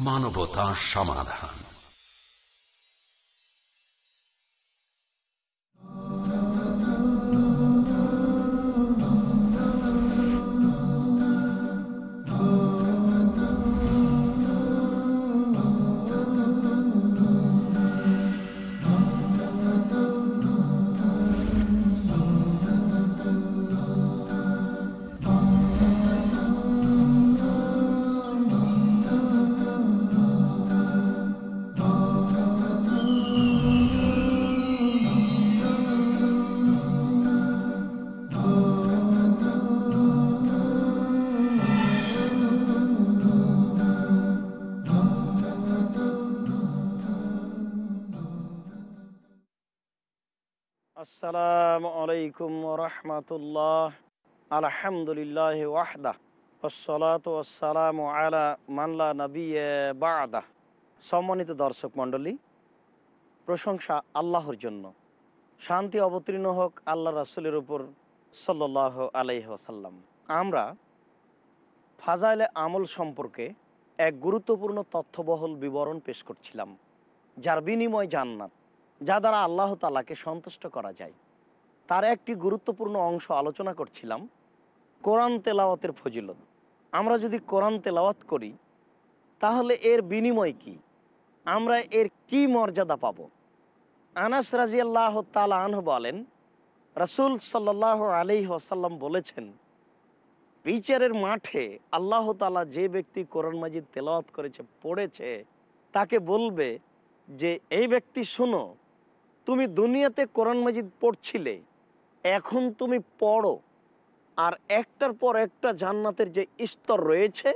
মানবতা সমাধান। আলাইকুম রহমতুল্লাহ। আলহামদুলিল্লাহ ওয়াহদা। ওসলাত ওসালাম আলা মানলা নবী বাদা। সম্মানিত দর্শক মণ্ডলী, প্রশংসা আল্লাহর জন্য। শান্তি অবতীর্ণ হোক আল্লাহ রাসুলের উপর সাল্লাহ আলাইসাল্লাম আমরা ফাজাইলে আমল সম্পর্কে এক গুরুত্বপূর্ণ তথ্যবহল বিবরণ পেশ করছিলাম, যার বিনিময় জান্নাত, যা দ্বারা আল্লাহ তালাকে সন্তুষ্ট করা যায়। তার একটি গুরুত্বপূর্ণ অংশ আলোচনা করছিলাম, কোরআন তেলাওয়াতের ফজিলত। আমরা যদি কোরআন তেলাওয়াত করি, তাহলে এর বিনিময় কি? আমরা এর কি মর্যাদা পাব? আনাস রাজিয়াল্লাহ তালা আনহ বলেন, রাসুল সাল্লাহ আলি আসাল্লাম বলেছেন, বিচারের মাঠে আল্লাহ তালা যে ব্যক্তি কোরআন মাজিদ তেলাওয়াত করেছে, পড়েছে, তাকে বলবে যে, এই ব্যক্তি শোনো, তুমি দুনিয়াতে কোরআন মাজিদ পড়ছিলে এখন তুমি পড়ো, আর একটার পর একটা জান্নাতের যে স্তর রয়েছে,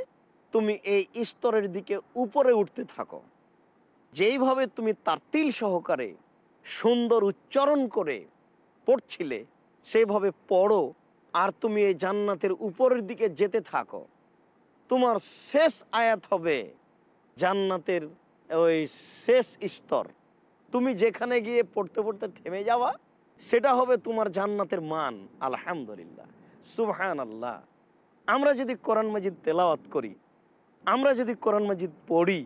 তুমি এই স্তরের দিকে উপরে উঠতে থাকো। যেইভাবে তুমি তার তিল সহকারে সুন্দর উচ্চারণ করে পড়ছিলে, সেভাবে পড়ো, আর তুমি এই জান্নাতের উপরের দিকে যেতে থাকো। তোমার শেষ আয়াত হবে জান্নাতের ওই শেষ স্তর। তুমি যেখানে গিয়ে পড়তে পড়তে থেমে যাওয়া সেটা হবে তোমার জান্নাতের মান, আলহামদুলিল্লাহ। সুবহান আল্লাহ আমরা যদি কোরআন মাজিদ তেলাওয়াত করি, আমরা যদি কোরআন মাজিদ পড়ি,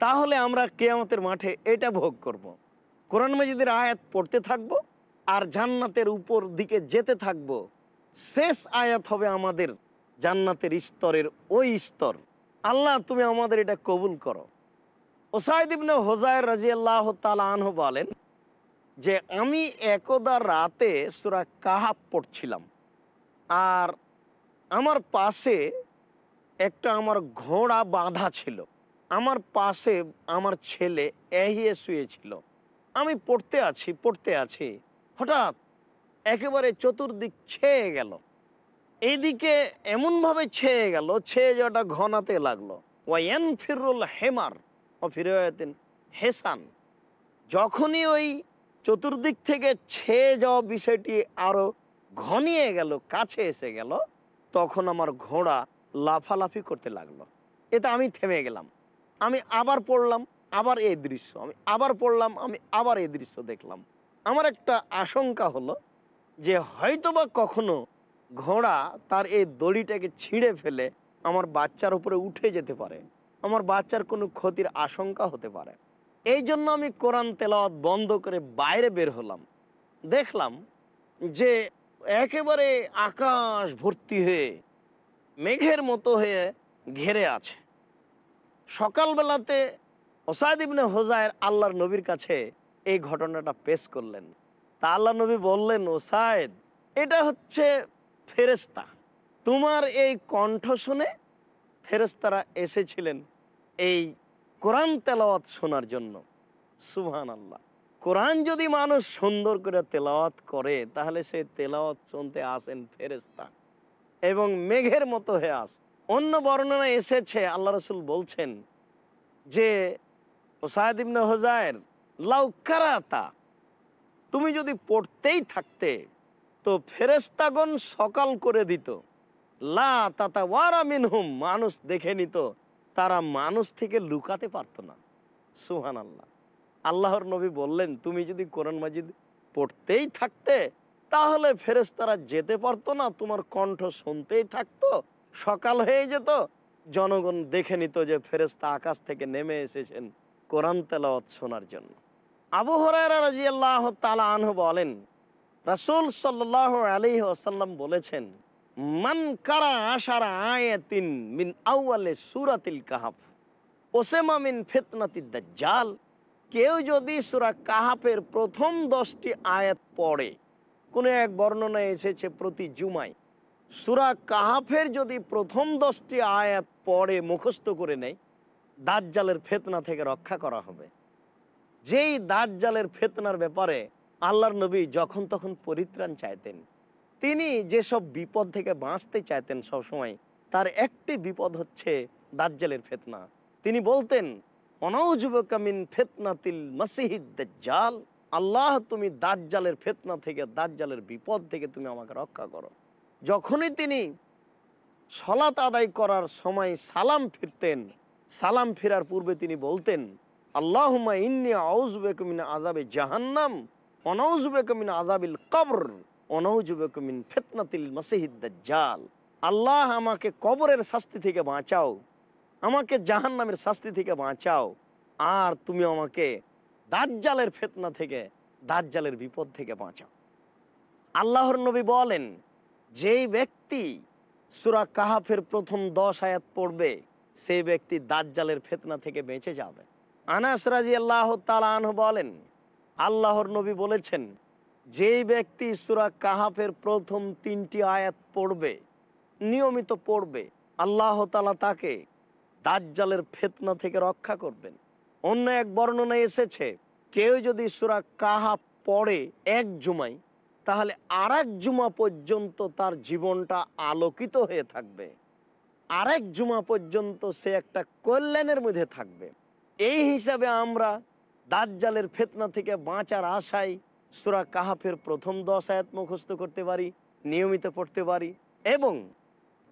তাহলে আমরা কেয়ামতের মাঠে এটা ভোগ করব। কোরআন মাজিদের আয়াত পড়তে থাকব আর জান্নাতের উপর দিকে যেতে থাকব। শেষ আয়াত হবে আমাদের জান্নাতের স্তরের ওই স্তর। আল্লাহ, তুমি আমাদের এটা কবুল করো। ওসাইদ ইবনে হোজায়ের রাজিয়াল্লাহ তালাহ বলেন যে আমি একদা রাতে সুরা কাহাব পড়ছিলাম। আর আমার পাশে একটা আমার ঘোড়া বাঁধা ছিল। আমার পাশে আমার ছেলে এহিয়ে শুয়েছিল। আমি পড়তে আছি পড়তে আছি। হঠাৎ একেবারে চতুর্দিক ছেয়ে গেল। এইদিকে এমনভাবে ছেয়ে গেল, ছেয়ে যাওয়াটা ঘনাতে লাগল। ওয়ান ফিরুল হেমার ও ফিরে হেসান। যখনই ওই চতুর্দিক থেকে ছেয়ে যাওয়া বিষয়টি আরও ঘনিয়ে গেল, কাছে এসে গেল। তখন আমার ঘোড়া লাফালাফি করতে লাগল। এতে আমি থেমে গেলাম। আমি আবার পড়লাম, আবার এই দৃশ্য। আমি আবার পড়লাম, আমি আবার এই দৃশ্য দেখলাম। আমার একটা আশঙ্কা হলো যে হয়তোবা কখনো ঘোড়া তার এই দড়িটাকে ছিঁড়ে ফেলে আমার বাচ্চার উপরে উঠে যেতে পারে। আমার বাচ্চার কোনো ক্ষতির আশঙ্কা হতে পারে। এই জন্য আমি কোরআন তেলাওয়াত বন্ধ করে বাইরে বের হলাম। দেখলাম যে একেবারে আকাশ ভর্তি হয়ে, মেঘের মতো হয়ে ঘেরে আছে। সকালবেলাতে ওসায়দ ইবনে হোজায়ের আল্লাহর নবীর কাছে এই ঘটনাটা পেশ করলেন। তা আল্লাহ নবী বললেন ওসায়দ এটা হচ্ছে ফেরেস্তা তোমার এই কণ্ঠ শুনে ফেরেস্তারা এসেছিলেন এই কোরআন তেলাওয়াত শোনার জন্য। সুহান আল্লাহ কোরআন যদি মানুষ সুন্দর করে তেলাওয়াত করে, তাহলে সে তেলাওয়াত শুনতে আসেন ফেরেস্তা এবং মেঘের মতো হয়ে আস। অন্য বর্ণনা এসেছে, আল্লাহ রসুল বলছেন যে ওসায়দিবনে হোজায়ের লাউকারাতা তুমি যদি পড়তেই থাকতে, তো ফেরেস্তাগণ সকাল করে দিত। লা তাতা ওয়ারা মিনহুম, মানুষ দেখে নিত তারা মানুষ থেকে লুকাতে পারতো না। সুহান আল্লাহ আল্লাহর নবী বললেন, তুমি যদি কোরআন মাজিদ পড়তেই থাকতে, তাহলে ফেরেস্তারা যেতে পারতো না। তোমার কণ্ঠ শুনতেই থাকতো, সকাল হয়ে যেত। জনগণ দেখে নিত যে ফেরেস্তা আকাশ থেকে নেমে এসেছেন কোরআন তেলাওয়াত শোনার জন্য। আবু রাজিয়াল্লাহ তালা বলেন, রাসূল সাল্লাহ আলী ওসাল্লাম বলেছেন মান কারা আশারা আয়াতিন মিন আউয়ালে সুরাতিল কাহাফ। ওসেমা মিন ফিতনাতি দাজ্জাল। কেউ যদি সূরা কাহাফের প্রথম দশটি আয়াত পড়ে, কোনো এক বর্ণনায় এসেছে প্রতি জুমায়, সুরা কাহাফের যদি প্রথম দশটি আয়াত পড়ে, মুখস্থ করে নেয়, দাজ্জালের ফেতনা থেকে রক্ষা করা হবে। যেই দাজ্জালের ফেতনার ব্যাপারে আল্লাহর নবী যখন তখন পরিত্রাণ চাইতেন তিনি যেসব বিপদ থেকে বাঁচতে চাইতেন সবসময়, তার একটি বিপদ হচ্ছে দাজ্জালের ফেতনা। তিনি বলতেন অনৌজুবকামিন ফেতনাতিল মাসিহিদ আল্লাহ তুমি দাজ্জালের ফেতনা থেকে, দাজ্জালের বিপদ থেকে তুমি আমাকে রক্ষা করো। যখনই তিনি সলাত আদায় করার সময় সালাম ফিরতেন, সালাম ফেরার পূর্বে তিনি বলতেন, আল্লাহুম্মা ইন্নি আউযুবিকা মিন আযাবে জাহান্নাম অনাউযুবিকা মিন আযাবিল কবর। মিন দাজ্জাল। আল্লাহ আমাকে কবরের শাস্তি থেকে বাঁচাও, আমাকে জাহান্নামের শাস্তি থেকে বাঁচাও, আর তুমি আমাকে দাজ্জালের ফেতনা থেকে, দাজ্জালের বিপদ থেকে বাঁচাও। আল্লাহর নবী বলেন, যেই ব্যক্তি সূরা কাহাফের প্রথম দশ আয়াত পড়বে, সেই ব্যক্তি দাজ্জালের ফেতনা থেকে বেঁচে যাবে। আনাস রাজি আল্লাহ তালাহ বলেন, আল্লাহর নবী বলেছেন যেই ব্যক্তি সুরা কাহাফের প্রথম তিনটি আয়াত পড়বে, নিয়মিত পড়বে, আল্লাহ তালা তাকে দাজ্জালের ফেতনা থেকে রক্ষা করবেন। অন্য এক বর্ণনা এসেছে, কেউ যদি সুরা কাহাফ পড়ে এক জুমাই, তাহলে আর জুমা পর্যন্ত তার জীবনটা আলোকিত হয়ে থাকবে। আরেক জুমা পর্যন্ত সে একটা কল্যাণের মধ্যে থাকবে। এই হিসাবে আমরা দাজ্জালের ফেতনা থেকে বাঁচার আশায় সূরা কাহাফের প্রথম দশ আয়াত মুখস্থ করতে পারি, নিয়মিত পড়তে পারি এবং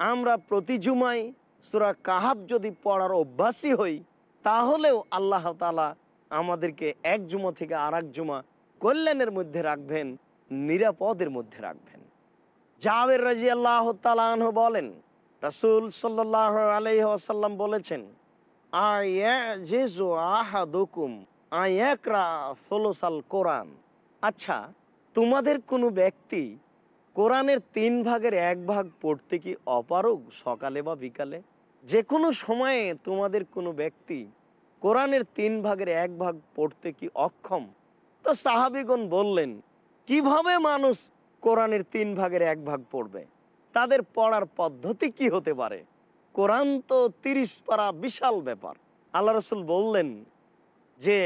আমরা প্রতি জুমায় সূরা কাহাফ যদি পড়ার অভ্যাসী হই, তাহলেও আল্লাহ তাআলা আমাদেরকে এক জুমা থেকে আর জুমা কল্যাণের মধ্যে রাখবেন, নিরাপদের মধ্যে রাখবেন। জাবের রাজি আল্লাহ তালাহ বলেন, রাসূল সাল্লাহ আলাইহি ওয়াসাল্লাম বলেছেন, আয়াজিজু আহাদুকুম, আয়াকরা সোলোসাল কোরআন। আচ্ছা তোমাদের কোনো ব্যক্তি কোরআনের তিন ভাগের এক ভাগ পড়তে কি অপারগ সকালে বা বিকালে? যে কোনো সময়ে তোমাদের কোনো ব্যক্তি কোরআনের তিন ভাগের এক ভাগ পড়তে কি অক্ষম? তো সাহাবিগণ বললেন, কীভাবে মানুষ কোরআনের তিন ভাগের এক ভাগ পড়বে? তাদের পড়ার পদ্ধতি কি হতে পারে? কোরআন তো তিরিশ পারা বিশাল ব্যাপার। আল্লাহ রসুল বললেন যে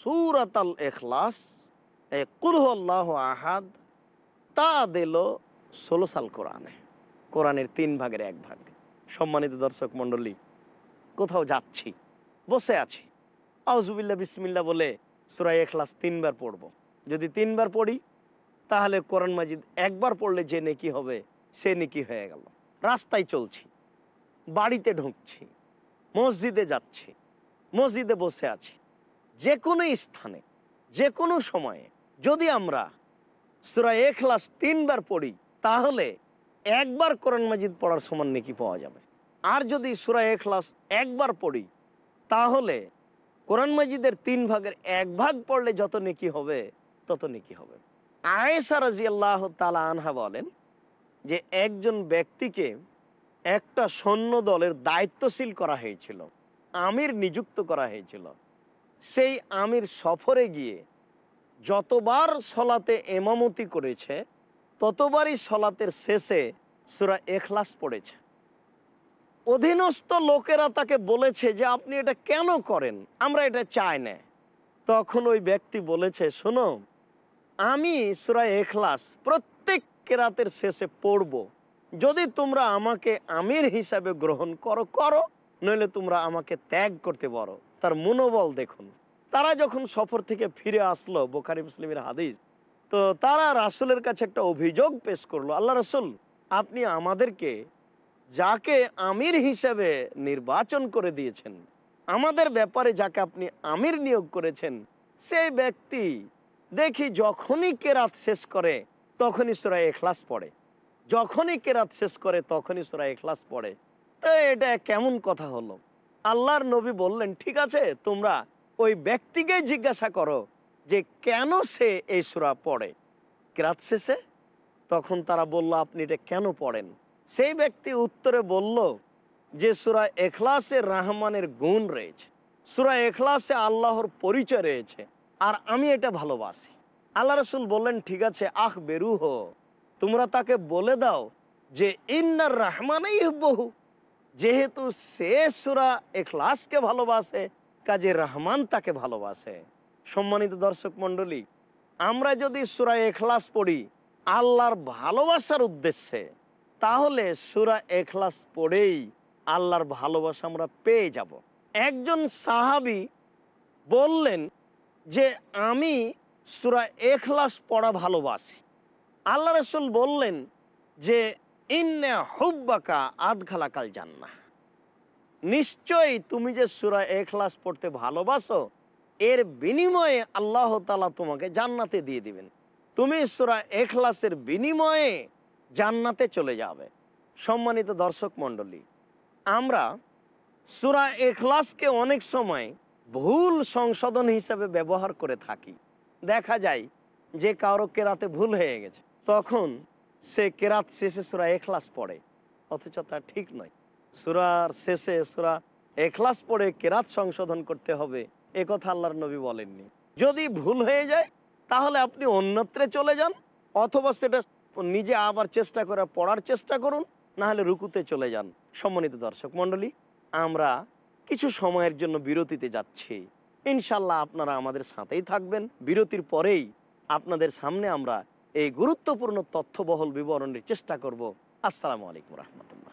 সুরাতাল এখলাস কুলহল্লাহ আহাদ তা দিল ষোলো সাল কোরআনে। কোরআনের তিন ভাগের এক ভাগ। সম্মানিত দর্শক মণ্ডলী, কোথাও যাচ্ছি, বসে আছি। আউজুবিল্লা বিসমিল্লা বলে সুরাই এখলাস তিনবার পড়ব। যদি তিনবার পড়ি, তাহলে কোরআন মাজিদ একবার পড়লে যে নেকি হবে, সে নেকি হয়ে গেল। রাস্তায় চলছি, বাড়িতে ঢুকছি, মসজিদে যাচ্ছি, মসজিদে বসে আছি। যে কোনো স্থানে, যে কোনো সময়ে যদি আমরা সুরা এখলাস তিনবার পড়ি, তাহলে একবার কোরআন মাজিদ পড়ার সমান নেকি পাওয়া যাবে। আর যদি সুরা এখলাস একবার পড়ি, তাহলে কোরআন মাজিদের তিন ভাগের এক ভাগ পড়লে যত নেকি হবে, তত নেকি হবে। আয়েসা রাজি আল্লাহ তালা আনহা বলেন যে একজন ব্যক্তিকে একটা সৈন্য দলের দায়িত্বশীল করা হয়েছিল, আমির নিযুক্ত করা হয়েছিল। সেই আমির সফরে গিয়ে যতবার সলাতে এমামতি করেছে, ততবারই সলাতের শেষে সুরা এখলাস পড়েছে। অধীনস্থ লোকেরা তাকে বলেছে যে, আপনি এটা কেন করেন? আমরা এটা চাই না। তখন ওই ব্যক্তি বলেছে, শোনো, আমি সুরা এখলাস প্রত্যেক কেরাতের শেষে পড়ব। যদি তোমরা আমাকে আমির হিসাবে গ্রহণ করো করো, নইলে তোমরা আমাকে ত্যাগ করতে পারো। তার মনোবল দেখুন। তারা যখন সফর থেকে ফিরে আসলো, বোখারি মুসলিমের হাদিস, তো তারা রাসুলের কাছে একটা অভিযোগ পেশ করল। আল্লাহ রাসুল, আপনি আমাদেরকে যাকে আমির হিসেবে নির্বাচন করে দিয়েছেন, আমাদের ব্যাপারে যাকে আপনি আমির নিয়োগ করেছেন, সেই ব্যক্তি দেখি যখনই কেরাত শেষ করে, তখনই সুরা এখলাস পড়ে। যখনই কেরাত শেষ করে, তখনই সুরা এখলাস পড়ে। তো এটা কেমন কথা হলো? আল্লাহর নবী বললেন, ঠিক আছে, তোমরা ওই ব্যক্তিকে জিজ্ঞাসা করো যে কেন সে এই সুরা পড়ে। কেরাত শেষে তখন তারা বলল, আপনি এটা কেন পড়েন? সেই ব্যক্তি উত্তরে বলল, যে সুরা এখলাসে রাহমানের গুণ রয়েছে। সুরা এখলাসে আল্লাহর পরিচয় রয়েছে, আর আমি এটা ভালোবাসি। আল্লাহ রসুল বললেন, ঠিক আছে, আহ বেরু হো। তোমরা তাকে বলে দাও যে ইন্নার রহমানেই বহু যেহেতু সে সুরা এখলাসকে ভালোবাসে কাজে রহমান তাকে ভালোবাসে। সম্মানিত দর্শক মণ্ডলী, আমরা যদি সুরা এখলাস পড়ি, আল্লাহর ভালোবাসার উদ্দেশ্যে, তাহলে সুরা এখলাস পড়েই আল্লাহর ভালোবাসা আমরা পেয়ে যাব। একজন সাহাবি বললেন যে, আমি সুরা এখলাস পড়া ভালোবাসি। আল্লাহ রসুল বললেন যে, ইন্নে হুব্বাকা আধখালাকাল জান্না নিশ্চয়ই তুমি যে সুরা এখলাস পড়তে ভালোবাসো, এর বিনিময়ে আল্লাহ তালা তোমাকে জান্নাতে দিয়ে দিবেন। তুমি সুরা এখলাসের বিনিময়ে জান্নাতে চলে যাবে। সম্মানিত দর্শক মণ্ডলী, আমরা সুরা এখলাসকে অনেক সময় ভুল সংশোধন হিসাবে ব্যবহার করে থাকি। দেখা যায় যে কারও কেরাতে ভুল হয়ে গেছে, তখন সে কেরাত শেষে সুরা এখলাস পড়ে, অথচ তা ঠিক নয়। সুরার শেষে, সুরা এখলাস পড়ে কেরাত সংশোধন করতে হবে। এ কথা আল্লাহর নবী বলেননি। যদি ভুল হয়ে যায়, তাহলে আপনি অন্যত্রে চলে যান, অথবা সেটা নিজে আবার চেষ্টা করে পড়ার চেষ্টা করুন না হলে রুকুতে চলে যান। সম্মানিত দর্শক মণ্ডলী, আমরা কিছু সময়ের জন্য বিরতিতে যাচ্ছি। ইনশাল্লাহ আপনারা আমাদের সাথেই থাকবেন। বিরতির পরেই আপনাদের সামনে আমরা এই গুরুত্বপূর্ণ তথ্যবহল বিবরণের চেষ্টা করব। আসসালামু আলাইকুম রহমতুল্লাহ।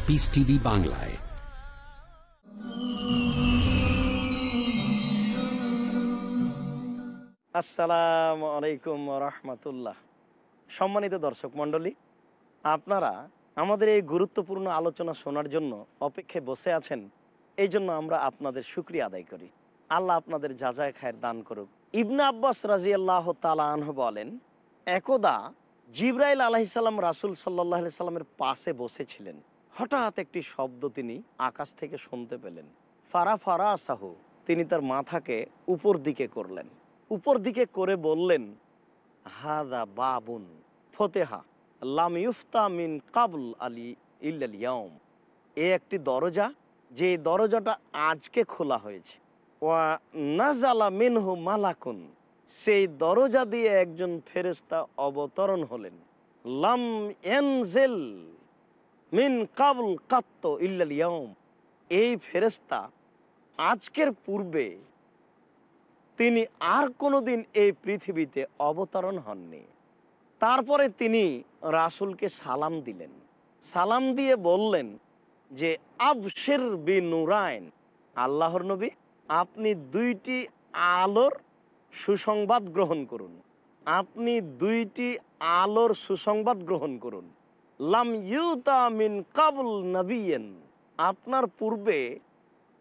পিস টিভি বাংলায়। আসসালামু আলাইকুম রহমতুল্লাহ। সম্মানিত দর্শক মণ্ডলী, আপনারা আমাদের এই গুরুত্বপূর্ণ আলোচনা শোনার জন্য অপেক্ষায় বসে আছেন, এই জন্য আমরা আপনাদের সুক্রিয়া আদায় করি। আল্লাহ আপনাদের যাজায় খায়ের দান করুক। ইবনা আব্বাস রাজি আল্লাহ তালাহ বলেন, একদা জিব্রাইল আলাহিসাল্লাম রাসুল সাল্লাহ সাল্লামের পাশে বসেছিলেন। হঠাৎ একটি শব্দ তিনি আকাশ থেকে শুনতে পেলেন। ফারা ফারা আসাহু, তিনি তার মাথাকে উপর দিকে করলেন। উপর দিকে করে বললেন, হাদা বাবুন ফতেহা লাম ইউফতা মিন কাবুল আলী ইয়াউম। এ একটি দরজা, যে দরজাটা আজকে খোলা হয়েছে। ওয়া নাজালা মিনহু মালাকুন, সেই দরজা দিয়ে একজন ফেরেস্তা অবতরণ হলেন। লাম এনজেল মিন কাবুল কাত্ত ইয়াউম। এই ফেরেস্তা আজকের পূর্বে তিনি আর কোনোদিন এই পৃথিবীতে অবতরণ হননি। তারপরে তিনি রাসুলকে সালাম দিলেন। সালাম দিয়ে বললেন যে, আবশের বি নুরায়ন আল্লাহর নবী, আপনি দুইটি আলোর সুসংবাদ গ্রহণ করুন। আপনি দুইটি আলোর সুসংবাদ গ্রহণ করুন। আপনার পূর্বে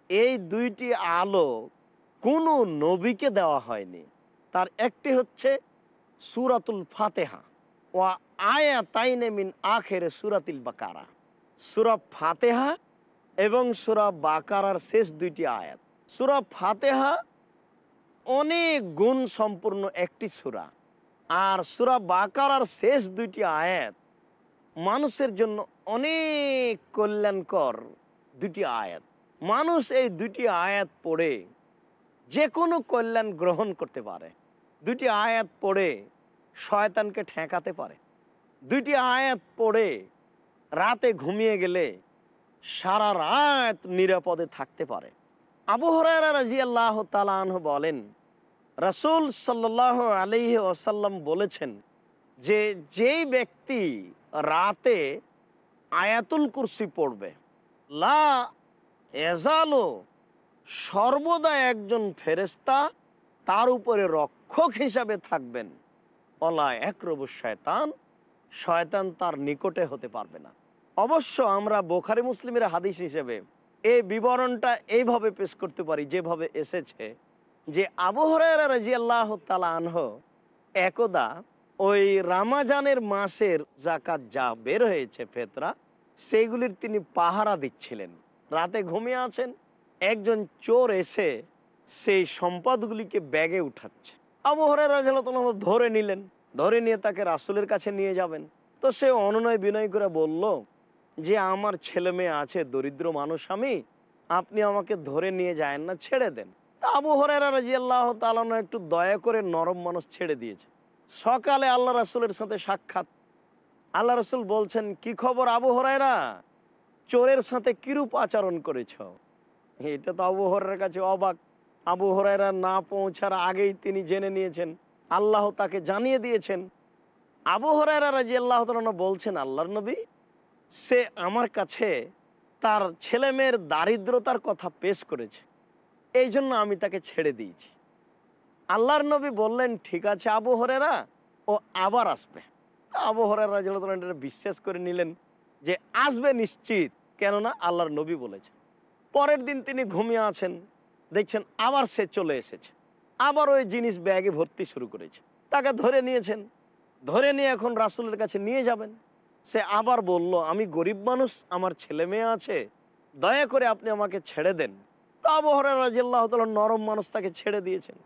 এই দুইটি আলো কোনো নবীকে দেওয়া হয়নি। তার একটি হচ্ছে সুরাতুল ফাতেহা। ও আয়া তাইনে মিন আখের সুরাতিল বাকারা। সুরা ফাতেহা এবং সুরা বাকারার শেষ দুইটি আয়াত। সুরা ফাতেহা অনেক গুণ সম্পূর্ণ একটি সুরা। আর সুরা বাকারার শেষ দুইটি আয়াত মানুষের জন্য অনেক কল্যাণকর দুটি আয়াত। মানুষ এই দুটি আয়াত পড়ে যে কোনো কল্যাণ গ্রহণ করতে পারে। দুটি আয়াত পড়ে শয়তানকে ঠেকাতে পারে। দুইটি আয়াত পড়ে রাতে ঘুমিয়ে গেলে সারা রাত নিরাপদে থাকতে পারে। আবু হরাইরা রাজি আল্লাহ তালাহ বলেন, রসুল সাল্লাহ আলহি ওসাল্লাম বলেছেন যে যেই ব্যক্তি রাতে আয়াতুল কুরসি পড়বে। লা এজালো, সর্বদা একজন ফেরেস্তা তার উপরে রক্ষক হিসাবে থাকবেন। অলা একরবু শয়তান শয়তান তার নিকটে হতে পারবে না। অবশ্য আমরা বোখারি মুসলিমের হাদিস হিসেবে এই বিবরণটা এইভাবে পেশ করতে পারি, যেভাবে এসেছে যে আবহরার রাজি আল্লাহ তালা আনহ একদা ওই রামাজানের মাসের জাকাত যা বের হয়েছে ফেতরা, সেইগুলির তিনি পাহারা দিচ্ছিলেন। রাতে ঘুমিয়ে আছেন, একজন চোর এসে সেই সম্পদগুলিকে ব্যাগে উঠাচ্ছে। আবহরের ধরে নিলেন, ধরে নিয়ে তাকে রাসুলের কাছে নিয়ে যাবেন। তো সে অনুনয় বিনয় করে বলল, যে আমার ছেলে মেয়ে আছে, দরিদ্র মানুষ আমি, আপনি আমাকে ধরে নিয়ে যায়েন না, ছেড়ে দেন। আবু হরেরা রাজি আল্লাহ তালানো একটু দয়া করে নরম মানুষ ছেড়ে দিয়েছে। সকালে আল্লাহ রাসুলের সাথে সাক্ষাৎ। আল্লাহ রসুল বলছেন, কি খবর আবু চোরের সাথে কিরূপ আচরণ করেছ? এটা তো আবু কাছে অবাক। আবু না পৌঁছার আগেই তিনি জেনে নিয়েছেন, আল্লাহ তাকে জানিয়ে দিয়েছেন। আবু হরাইরা রাজি আল্লাহ বলছেন, আল্লাহর নবী, সে আমার কাছে তার ছেলেমেয়ের দারিদ্রতার কথা পেশ করেছে। এই জন্য আমি তাকে ছেড়ে দিয়েছি। আল্লাহর নবী বললেন, ঠিক আছে আবু হরেরা ও আবার আসবে। আবু হরেরা এটা বিশ্বাস করে নিলেন যে আসবে নিশ্চিত, কেননা আল্লাহর নবী বলেছে পরের দিন তিনি ঘুমিয়ে আছেন, দেখছেন আবার সে চলে এসেছে। আবার ওই জিনিস ব্যাগে ভর্তি শুরু করেছে। তাকে ধরে নিয়েছেন। ধরে নিয়ে এখন রাসুলের কাছে নিয়ে যাবেন। সে আবার বলল, আমি গরিব মানুষ, আমার ছেলে মেয়ে আছে, দয়া করে আপনি আমাকে ছেড়ে দেন। তা আবু হরার রাজিয়াল্লাহ নরম মানুষ তাকে ছেড়ে দিয়েছেন।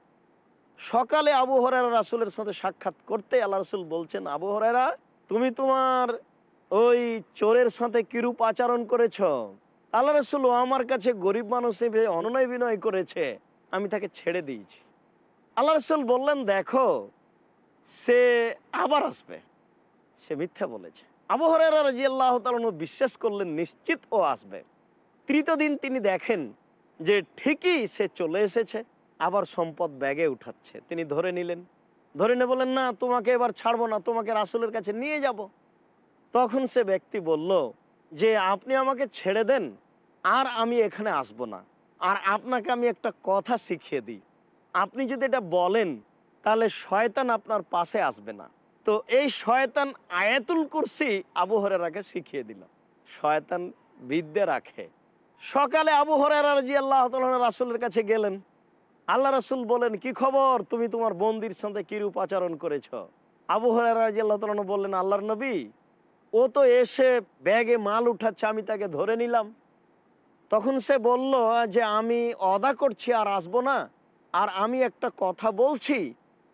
সকালে আবু হরারা রাসুলের সাথে সাক্ষাৎ করতে আল্লাহ রসুল বলছেন, আবু হরারা তুমি তোমার ওই চোরের সাথে কিরূপ আচরণ করেছ? আল্লাহ রসুল আমার কাছে গরিব মানুষ অনুনয় বিনয় করেছে, আমি তাকে ছেড়ে দিয়েছি। আল্লাহ রসুল বললেন, দেখো, সে আবার আসবে। সে মিথ্যা বলেছে। আবু হরারা রাজি আল্লাহ বিশ্বাস করলেন, নিশ্চিত ও আসবে। তৃতীয় দিন তিনি দেখেন যে ঠিকই সে চলে এসেছে। আবার সম্পদ ব্যাগে উঠাচ্ছে। তিনি ধরে নিলেন। ধরে নিয়ে বলেন না, তোমাকে এবার ছাড়বো না, তোমাকে রাসুলের কাছে নিয়ে যাব। তখন সে ব্যক্তি বলল, যে আপনি আমাকে ছেড়ে দেন, আর আমি এখানে আসব না। আর আপনাকে আমি একটা কথা শিখিয়ে দিই। আপনি যদি এটা বলেন, তাহলে শয়তান আপনার পাশে আসবে না। তো এই শয়তান আয়াতুল কুরসি আবু হরেরাকে শিখিয়ে দিল। শয়তান বিদ্যে রাখে। সকালে আবু হরেরা রাজি আল্লাহ রাসুলের কাছে গেলেন। আল্লাহ রাসুল বলেন, কি খবর? তুমি তোমার বন্দির সাথে কিরূপ আচরণ করেছ? আবু রাজি বললেন, আল্লাহর নবী, ও তো এসে ব্যাগে মাল উঠাচ্ছে, আমি তাকে ধরে নিলাম। তখন সে বলল, যে আমি অদা করছি আর আসব না, আর আমি একটা কথা বলছি,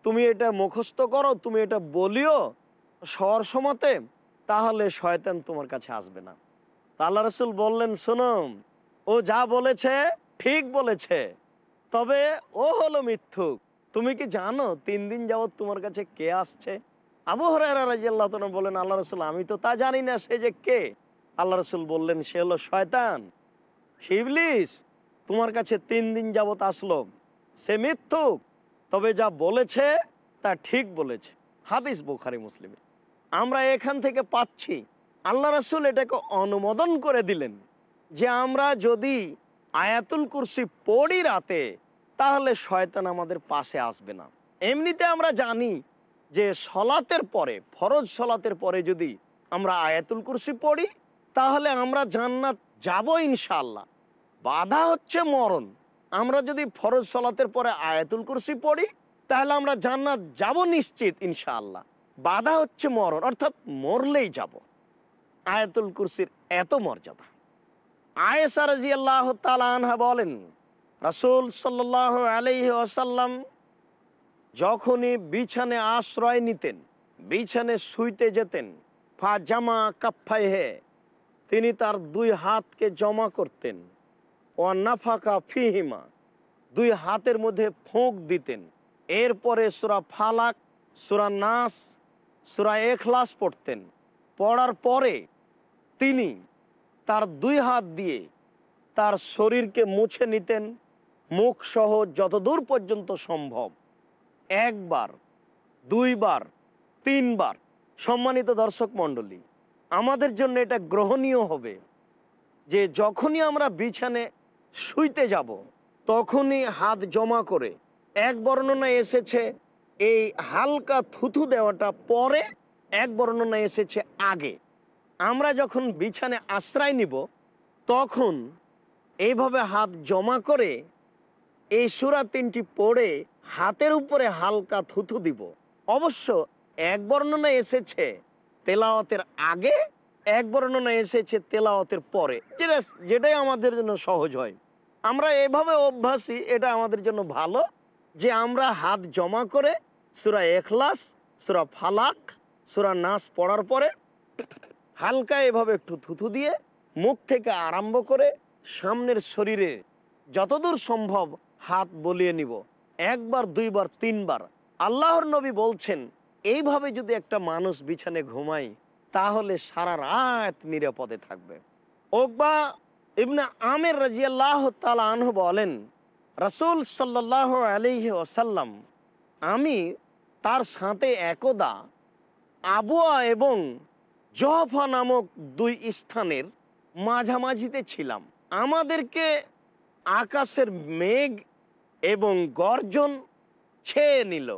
তুমি এটা মুখস্থ করো, তুমি এটা বলিও সর সমাতে, তাহলে শয়তান তোমার কাছে আসবে না। আল্লাহ রসুল বললেন শোনো ও যা বলেছে, ঠিক বলেছে। তবে ও হলো মিথ্যুক। তুমি কি জানো তিন দিন যাবৎ তোমার কাছে কে আসছে? আবু হরাইরা বলেন, আল্লাহ রসুল, আমি তো তা জানি না, সে যে কে? আল্লাহ রসুল বললেন, সে হলো শয়তান শিবলিস তোমার কাছে তিন দিন যাবৎ আসলো। সে মিথ্যুক। তবে যা বলেছে, তা ঠিক বলেছে। হাদিস বুখারি, মুসলিমে। আমরা এখান থেকে পাচ্ছি। আল্লাহ রসুল এটাকে অনুমোদন করে দিলেন যে আমরা যদি আয়াতুল কুরসি পড়ি রাতে, তাহলে শয়তান আমাদের পাশে আসবে না। এমনিতে আমরা জানি যে সলাতের পরে, ফরজ সলাতের পরে যদি আমরা আয়াতুল কুরসি পড়ি, তাহলে আমরা জান্নাত যাব ইনশাল্লাহ বাধা হচ্ছে মরণ। আমরা যদি ফরজ সলাতের পরে আয়াতুল কুরসি পড়ি, তাহলে আমরা জান্নাত যাব নিশ্চিত ইনশাআল্লাহ। বাধা হচ্ছে মরণ, অর্থাৎ মরলেই যাব। আয়াতুল কুরসির এত মর্যাদা। আয়েসা রাজি আল্লাহ আনহা বলেন, রাসুল সাল্লাহ আলাইহি আসাল্লাম যখনই বিছানে আশ্রয় নিতেন, বিছানে শুইতে যেতেন ফা জামা কাপ্ফাই হে, তিনি তার দুই হাতকে জমা করতেন ও নাফাকা ফিহিমা, দুই হাতের মধ্যে ফোঁক দিতেন। এরপরে সুরা ফালাক, সুরা নাস, সুরা এখলাস পড়তেন। পড়ার পরে তিনি তার দুই হাত দিয়ে তার শরীরকে মুছে নিতেন, মুখ সহ যতদূর পর্যন্ত সম্ভব। একবার, দুইবার, তিনবার, সম্মানিত দর্শক মণ্ডলী, আমাদের জন্য এটা গ্রহণীয় হবে যে যখনই আমরা বিছানে শুইতে যাব, তখনই হাত জমা করে এক বর্ণনা এসেছে এই হালকা থুথু দেওয়াটা পরে, এক বর্ণনা এসেছে আগে। আমরা যখন বিছানে আশ্রয় নিব, তখন এইভাবে হাত জমা করে এই সুরা তিনটি পড়ে হাতের উপরে হালকা থুথু দিব। অবশ্য এক বর্ণনা এসেছে তেলাওয়াতের আগে, এক বর্ণনা এসেছে তেলাওয়াতের পরে। যেটা, যেটাই আমাদের জন্য সহজ হয়। আমরা এভাবে অভ্যাসী, এটা আমাদের জন্য ভালো যে আমরা হাত জমা করে সুরা এখলাস, সুরা ফালাক, সুরা নাস পড়ার পরে হালকা এভাবে একটু থুথু দিয়ে মুখ থেকে আরম্ভ করে সামনের শরীরে যতদূর সম্ভব হাত বলিয়ে নিব। একবার, দুইবার, তিনবার। আল্লাহর নবী বলছেন, এইভাবে যদি একটা মানুষ বিছানে ঘুমায়, তাহলে সারা রাত নিরাপদে থাকবে। ওকবা ইবনা আমের রাজিয়াল্লাহ তালা আনহু বলেন, রসুল সাল্লাহ আলিহি ওসাল্লাম আমি তার সাথে একদা আবুয়া এবং জহফা নামক দুই স্থানের মাঝামাঝিতে ছিলাম। আমাদেরকে আকাশের মেঘ এবং গর্জন ছেয়ে নিল,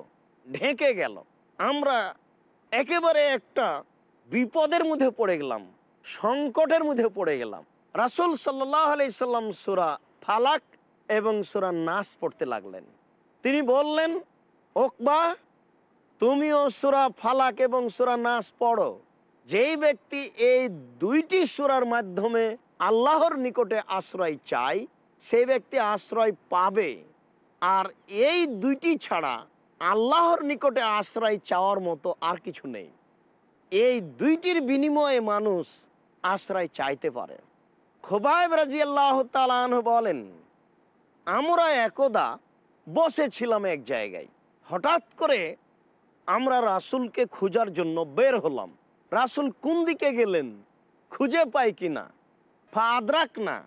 ঢেকে গেল। আমরা একেবারে একটা বিপদের মধ্যে পড়ে গেলাম, সংকটের মধ্যে পড়ে গেলাম। রাসুল সাল্লাহ আলাইসাল্লাম সুরা ফালাক এবং সুরা নাস পড়তে লাগলেন। তিনি বললেন, ওকবা, তুমিও সুরা ফালাক এবং সুরা নাস পড়ো। যেই ব্যক্তি এই দুইটি সুরার মাধ্যমে আল্লাহর নিকটে আশ্রয় চায়, সেই ব্যক্তি আশ্রয় পাবে। আর এই দুইটি ছাড়া আল্লাহর নিকটে আশ্রয় চাওয়ার মতো আর কিছু নেই। এই দুইটির বিনিময়ে মানুষ আশ্রয় চাইতে পারে। খোবাইব রাজি আল্লাহ তালাহ বলেন, আমরা একদা বসেছিলাম এক জায়গায়। হঠাৎ করে আমরা রাসুলকে খোঁজার জন্য বের হলাম। রাসুল কোন দিকে গেলেন? খুঁজে পাই কিনা? ফাদরাক না?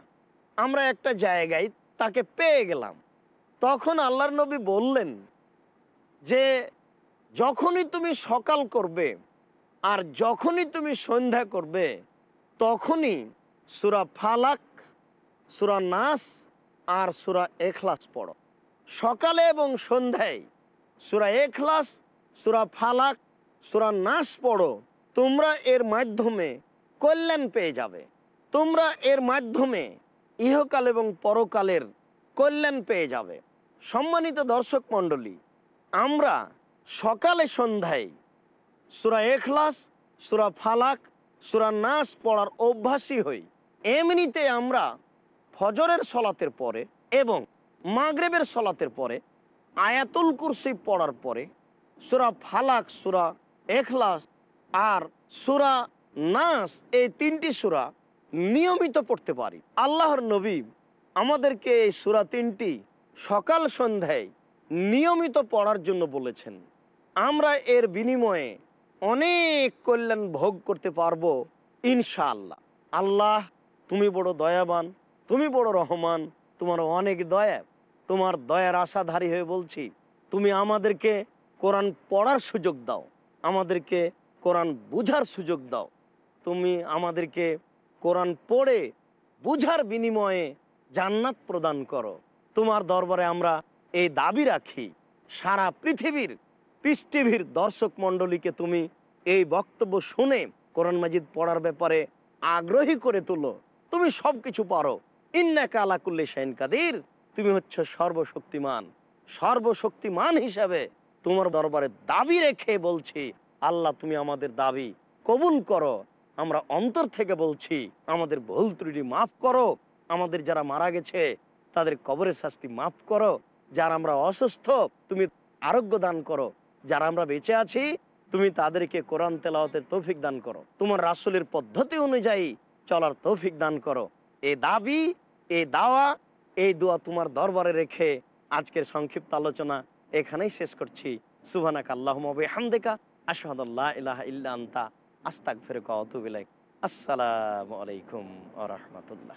আমরা একটা জায়গায় তাকে পেয়ে গেলাম। তখন আল্লাহর নবী বললেন যে, যখনই তুমি সকাল করবে আর যখনই তুমি সন্ধ্যা করবে, তখনই সুরা ফালাক, সুরা নাস আর সুরা এখলাস পড়ো। সকালে এবং সন্ধ্যায় সুরা এখলাস, সুরা ফালাক, সুরা নাস পড়ো। তোমরা এর মাধ্যমে কল্যাণ পেয়ে যাবে। তোমরা এর মাধ্যমে ইহকাল এবং পরকালের কল্যাণ পেয়ে যাবে। সম্মানিত দর্শক মণ্ডলী, আমরা সকালে সন্ধ্যায় সুরা এখলাস, সুরা ফালাক, সুরা নাস পড়ার অভ্যাসী হই। এমনিতে আমরা ফজরের সলাতের পরে এবং মাগরেবের সলাতের পরে, আয়াতুল কুরসি পড়ার পরে, সুরা ফালাক, সুরা এখলাস আর সুরা নাস, এই তিনটি সুরা নিয়মিত পড়তে পারি। আল্লাহর নবী আমাদেরকে এই সুরা তিনটি সকাল সন্ধ্যায় নিয়মিত পড়ার জন্য বলেছেন। আমরা এর বিনিময়ে অনেক কল্যাণ ভোগ করতে পারব, ইনশাআল্লাহ। আল্লাহ, তুমি বড় দয়াবান, তুমি বড় রহমান, তোমার অনেক দয়া, তোমার দয়ার আশাধারী হয়ে বলছি, তুমি আমাদেরকে কোরআন পড়ার সুযোগ দাও, আমাদেরকে কোরআন বুঝার সুযোগ দাও। তুমি আমাদেরকে কোরআন পড়ে বুঝার বিনিময়ে জান্নাত প্রদান করো। তোমার দরবারে আমরা এই দাবি রাখি, সারা পৃথিবীর পিস দর্শক মণ্ডলীকে তুমি এই বক্তব্য শুনে কোরআন মাজিদ পড়ার ব্যাপারে আগ্রহী করে তুলো। তুমি সব কিছু পারো। ইন্নাকা আলাকুল্লি শাইন কাদির। তুমি হচ্ছে সর্বশক্তিমান। সর্বশক্তিমান হিসাবে তোমার দরবারে দাবি রেখে বলছি আল্লাহ তুমি আমাদের দাবি কবুল করো। আমরা অন্তর থেকে বলছি, আমাদের ভুল ত্রুটি মাফ করো। আমাদের যারা মারা গেছে, তাদের কবরের শাস্তি মাফ করো। যারা আমরা অসুস্থ, তুমি আরোগ্য দান করো। যারা আমরা বেঁচে আছি, তুমি তাদেরকে কোরআন তেলাওয়াতের তৌফিক দান করো। তোমার রাসুলের পদ্ধতি অনুযায়ী চলার তৌফিক দান করো। এ দাবি এই দাওয়া, এই দোয়া তোমার দরবারে রেখে আজকের সংক্ষিপ্ত আলোচনা এখানেই শেষ করছি। সুবানাক আল্লাহ হামদেকা আশহাদুল্লাহ ইলাহা ইল্লা আনতা আস্তাক ফেরে কতুবিলাই আসসালামু আলাইকুম আ রহমতুল্লাহ।